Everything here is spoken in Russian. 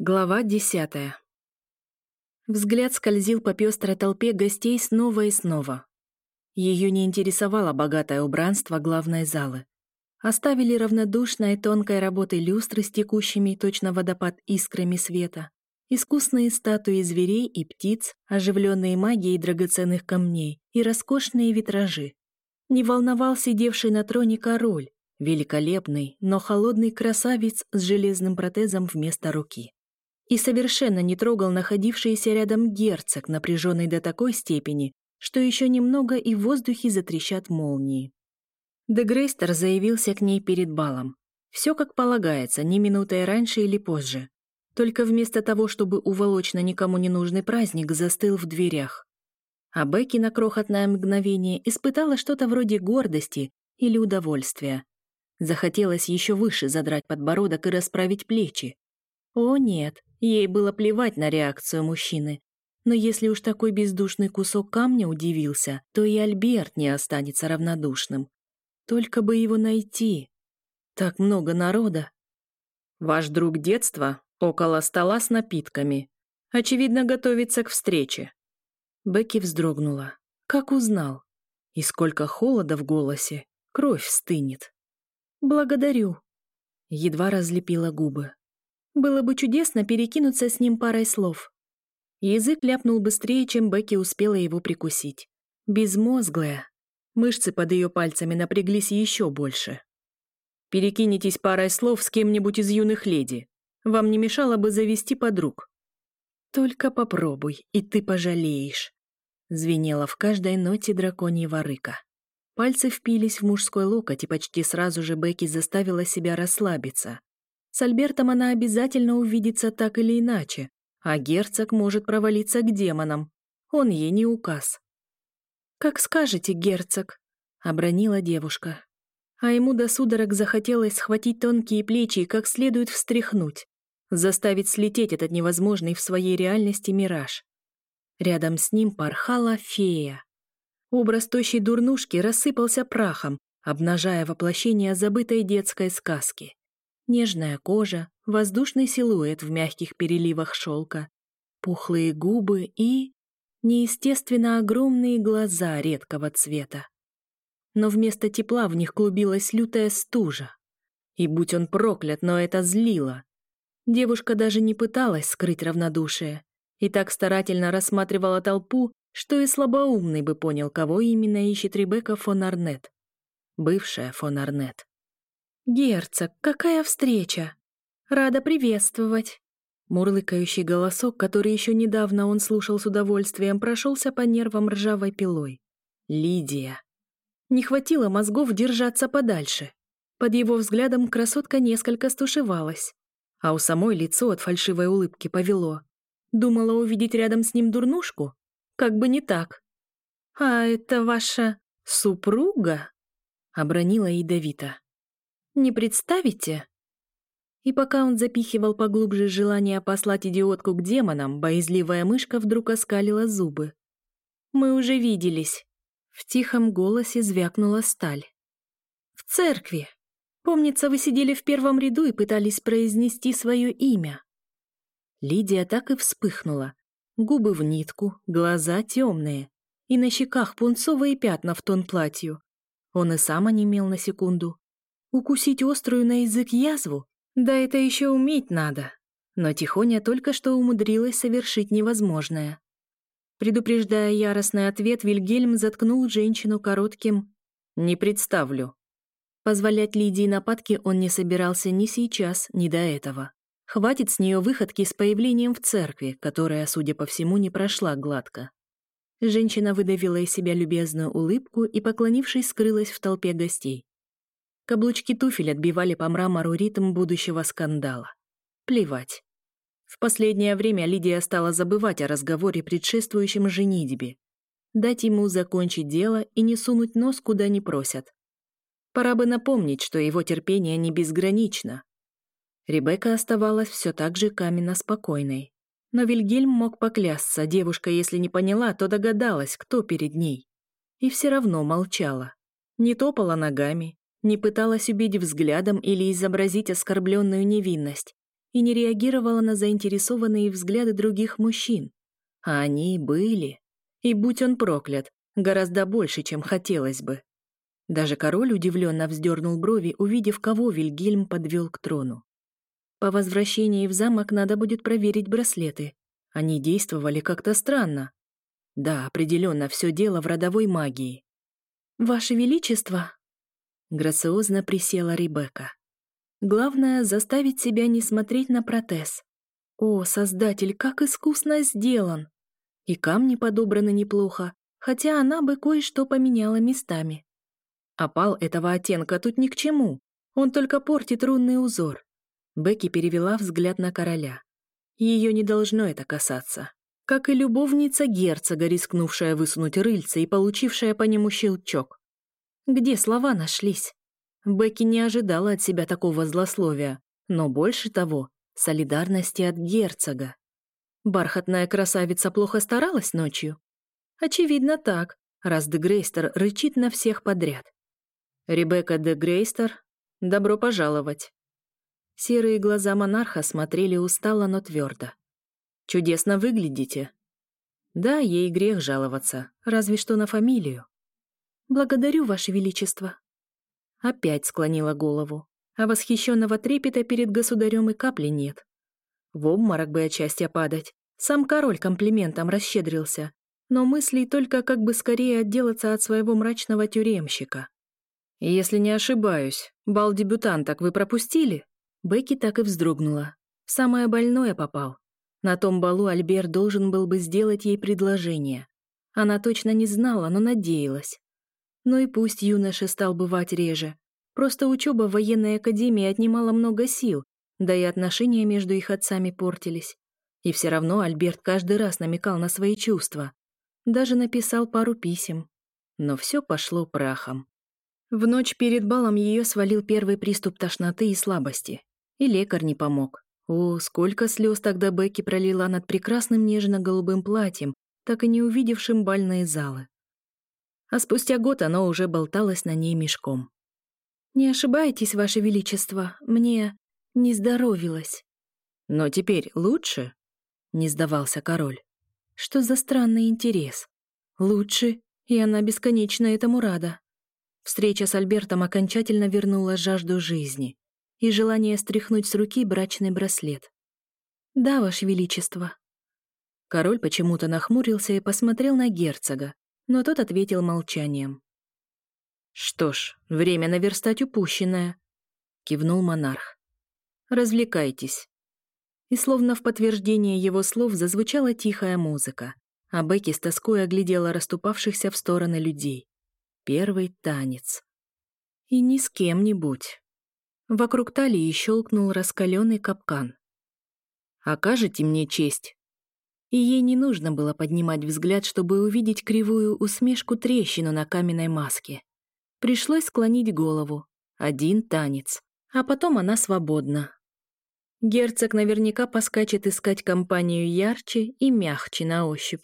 Глава 10. Взгляд скользил по пестрой толпе гостей снова и снова. Ее не интересовало богатое убранство главной залы. Оставили равнодушной тонкой работой люстры с текущими точно водопад искрами света, искусные статуи зверей и птиц, оживленные магией драгоценных камней и роскошные витражи. Не волновал сидевший на троне король, великолепный, но холодный красавец с железным протезом вместо руки и совершенно не трогал находившийся рядом герцог, напряженный до такой степени, что еще немного и в воздухе затрещат молнии. Дегрейстер заявился к ней перед балом. Все как полагается, не минутой раньше или позже. Только вместо того, чтобы уволочь на никому не нужный праздник, застыл в дверях. А Бекки на крохотное мгновение испытала что-то вроде гордости или удовольствия. Захотелось еще выше задрать подбородок и расправить плечи. О нет, Ей было плевать на реакцию мужчины. Но если уж такой бездушный кусок камня удивился, то и Альберт не останется равнодушным. Только бы его найти. Так много народа. Ваш друг детства около стола с напитками. Очевидно, готовится к встрече. Бекки вздрогнула. Как узнал? И сколько холода в голосе. Кровь стынет. Благодарю. Едва разлепила губы. Было бы чудесно перекинуться с ним парой слов. Язык ляпнул быстрее, чем Бекки успела его прикусить. Безмозглая. Мышцы под ее пальцами напряглись еще больше. «Перекинетесь парой слов с кем-нибудь из юных леди. Вам не мешало бы завести подруг». «Только попробуй, и ты пожалеешь», — звенела в каждой ноте драконьего рыка. Пальцы впились в мужской локоть, и почти сразу же Бекки заставила себя расслабиться, с Альбертом она обязательно увидится так или иначе, а герцог может провалиться к демонам. Он ей не указ. «Как скажете, герцог», — обронила девушка. А ему до судорог захотелось схватить тонкие плечи и как следует встряхнуть, заставить слететь этот невозможный в своей реальности мираж. Рядом с ним порхала фея. Образ тощей дурнушки рассыпался прахом, обнажая воплощение забытой детской сказки нежная кожа, воздушный силуэт в мягких переливах шелка, пухлые губы и... неестественно огромные глаза редкого цвета. Но вместо тепла в них клубилась лютая стужа. И будь он проклят, но это злило. Девушка даже не пыталась скрыть равнодушие и так старательно рассматривала толпу, что и слабоумный бы понял, кого именно ищет Ребекка фон Арнет. Бывшая фон Арнет. «Герцог, какая встреча! Рада приветствовать!» Мурлыкающий голосок, который еще недавно он слушал с удовольствием, прошелся по нервам ржавой пилой. «Лидия!» Не хватило мозгов держаться подальше. Под его взглядом красотка несколько стушевалась, а у самой лицо от фальшивой улыбки повело. Думала увидеть рядом с ним дурнушку? Как бы не так. «А это ваша супруга?» — обронила ядовито. Не представите?» И пока он запихивал поглубже желание послать идиотку к демонам, боязливая мышка вдруг оскалила зубы. «Мы уже виделись». В тихом голосе звякнула сталь. «В церкви. Помнится, вы сидели в первом ряду и пытались произнести свое имя». Лидия так и вспыхнула. Губы в нитку, глаза темные. И на щеках пунцовые пятна в тон платью. Он и сам онемел на секунду, Укусить острую на язык язву? Да это еще уметь надо. Но Тихоня только что умудрилась совершить невозможное. Предупреждая яростный ответ, Вильгельм заткнул женщину коротким «Не представлю». Позволять Лидии нападки он не собирался ни сейчас, ни до этого. Хватит с нее выходки с появлением в церкви, которая, судя по всему, не прошла гладко. Женщина выдавила из себя любезную улыбку и, поклонившись, скрылась в толпе гостей. Каблучки туфель отбивали по мрамору ритм будущего скандала. Плевать. В последнее время Лидия стала забывать о разговоре, предшествующем женитьбе. Дать ему закончить дело и не сунуть нос, куда не просят. Пора бы напомнить, что его терпение не безгранично. Ребекка оставалась все так же каменно спокойной. Но Вильгельм мог поклясться, девушка, если не поняла, то догадалась, кто перед ней. И все равно молчала. Не топала ногами, не пыталась убить взглядом или изобразить оскорбленную невинность и не реагировала на заинтересованные взгляды других мужчин. А они были. И будь он проклят, гораздо больше, чем хотелось бы. Даже король удивленно вздернул брови, увидев, кого Вильгельм подвел к трону. По возвращении в замок надо будет проверить браслеты. Они действовали как-то странно. Да, определенно все дело в родовой магии. «Ваше Величество!» Грациозно присела Ребекка. Главное — заставить себя не смотреть на протез. О, создатель, как искусно сделан! И камни подобраны неплохо, хотя она бы кое-что поменяла местами. Опал этого оттенка тут ни к чему, он только портит рунный узор. Бекки перевела взгляд на короля. Ее не должно это касаться. Как и любовница герцога, рискнувшая высунуть рыльце и получившая по нему щелчок где слова нашлись. Бекки не ожидала от себя такого злословия, но больше того — солидарности от герцога. Бархатная красавица плохо старалась ночью? Очевидно так, раз де Грейстер рычит на всех подряд. Ребекка де Грейстер, добро пожаловать. Серые глаза монарха смотрели устало, но твердо. «Чудесно выглядите». Да, ей грех жаловаться, разве что на фамилию. «Благодарю, Ваше Величество!» Опять склонила голову. А восхищенного трепета перед государем и капли нет. В обморок бы от счастья падать. Сам король комплиментом расщедрился, но мыслей только как бы скорее отделаться от своего мрачного тюремщика. «Если не ошибаюсь, бал дебютанток вы пропустили?» Бекки так и вздрогнула. Самое больное попал. На том балу Альбер должен был бы сделать ей предложение. Она точно не знала, но надеялась но и пусть юноша стал бывать реже. Просто учеба в военной академии отнимала много сил, да и отношения между их отцами портились. И все равно Альберт каждый раз намекал на свои чувства. Даже написал пару писем. Но все пошло прахом. В ночь перед балом ее свалил первый приступ тошноты и слабости. И лекарь не помог. О, сколько слез тогда Бекки пролила над прекрасным нежно-голубым платьем, так и не увидевшим бальные залы а спустя год оно уже болталось на ней мешком. «Не ошибаетесь, Ваше Величество, мне не здоровилось». «Но теперь лучше?» — не сдавался король. «Что за странный интерес? Лучше, и она бесконечно этому рада». Встреча с Альбертом окончательно вернула жажду жизни и желание стряхнуть с руки брачный браслет. «Да, Ваше Величество». Король почему-то нахмурился и посмотрел на герцога, но тот ответил молчанием. «Что ж, время наверстать упущенное», — кивнул монарх. «Развлекайтесь». И словно в подтверждение его слов зазвучала тихая музыка, а Бекки с тоской оглядела расступавшихся в стороны людей. Первый танец. И ни с кем-нибудь. Вокруг талии щелкнул раскаленный капкан. «Окажете мне честь?» и ей не нужно было поднимать взгляд, чтобы увидеть кривую усмешку-трещину на каменной маске. Пришлось склонить голову. Один танец. А потом она свободна. Герцог наверняка поскачет искать компанию ярче и мягче на ощупь.